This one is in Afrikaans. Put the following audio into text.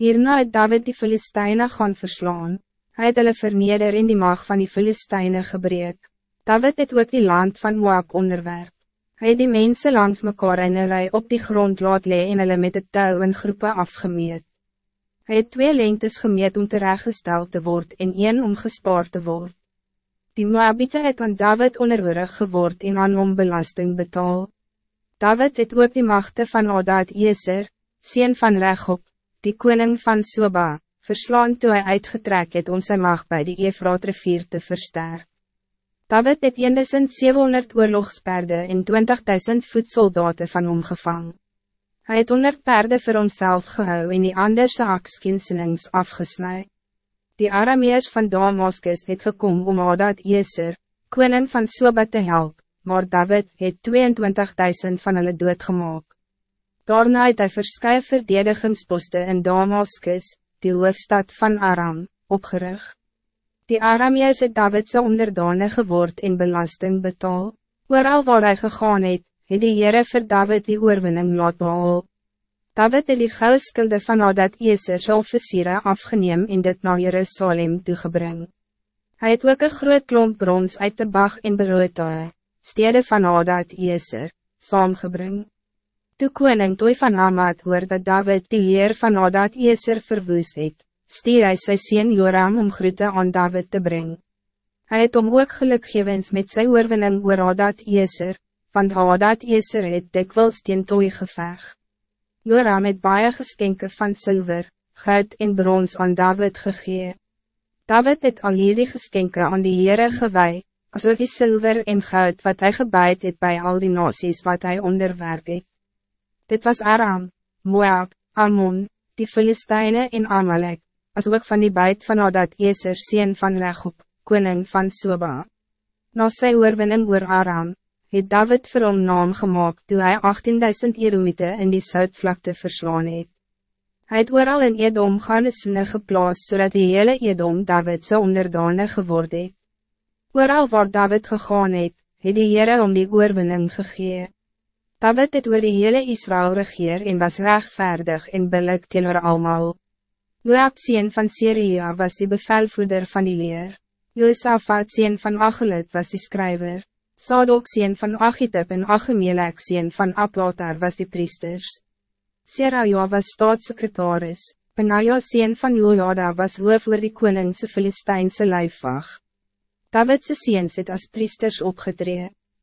Hierna het David die Filisteine gaan verslaan. Hij het hulle verneder in die maag van die Filisteine gebreek. David het ook die land van Moab onderwerp. Hij het die mensen langs mekaar in een rij op die grond laat lee en hulle met het touw in groepen afgemeet. Hij het twee lengtes gemeet om terechtgesteld te worden en een om gespaard te worden. Die Moabite het aan David onderhoorig geword en aan hom belasting betaal. David het ook die machte van Adad Eser, sien van Rechop, die koning van Soba, verslaan toe hy uitgetrek het om sy macht bij die Efraat rivier te versterken. David het 1700 oorlogsperde en 20.000 voedsoldaten van hom gevang. Hij het 100 perde voor homself gehou en die anderse akskinselings afgesnij. Die Arameers van Damascus het gekom om Adad Eser, koning van Soba te help, maar David het 22.000 van hulle doodgemaak. Daarna het hy verskye verdedigingsposte in Damascus, die hoofdstad van Aram, opgerig. Die Arameers het Davidse onderdane geword en belasting betaal. Ooral waar hy gegaan het, het die Heere vir David die oorwinning laat behaal. David het die goudskulde van Adat Eesers officiere afgeneem en dit naar Jerusalem toegebring. Hij het ook een groot klomp brons uit de Bach en Beroetae, stede van Adat Eeser, saamgebring. Toe koning Toy van Hamad hoor dat David die leer van Adat Eeser verwoes het, stier hy sy sien Joram om groete aan David te brengen. Hij het om ook gelukgewens met sy oorwinning oor Hadad Eser, want Hadad Eser het dikwils teen tooi geveg. Joram het baie geskenke van zilver, goud en brons aan David gegee. David het al hierdie geskenke aan die Heere gewei, as ook die zilver en goud wat hij gebuid het bij al die nasies wat hij onderwerp het. Dit was Aram, Moab, Ammon, die Filisteine en Amalek, as ook van die buit van Adad Eser sien van Rechop, koning van Soba. Na sy oorwinning oor Aram, het David vir hom naam gemaakt toe hy 18.000 Eromite in die Zuidvlakte verslaan het. Hy het ooral in Edom garnisone geplaas zodat die hele Edom David so onderdane geword het. Ooral waar David gegaan het, het die Heere om die oorwinning gegee. David het oor die hele Israël regeer en was rechtvaardig en billik teenoor almal. Joab sien van Syria was die bevelvoerder van die leer. Josaphat sien van Achelit was die schrijver. Sadok sien van Achitep en Achemelek sien van Aplatar was die priesters. Seraja was staatssecretaris. Benaja sien van Jojada was hoof oor die koningse Filistijnse lijfwacht. Davidse seens het as priesters opgetree.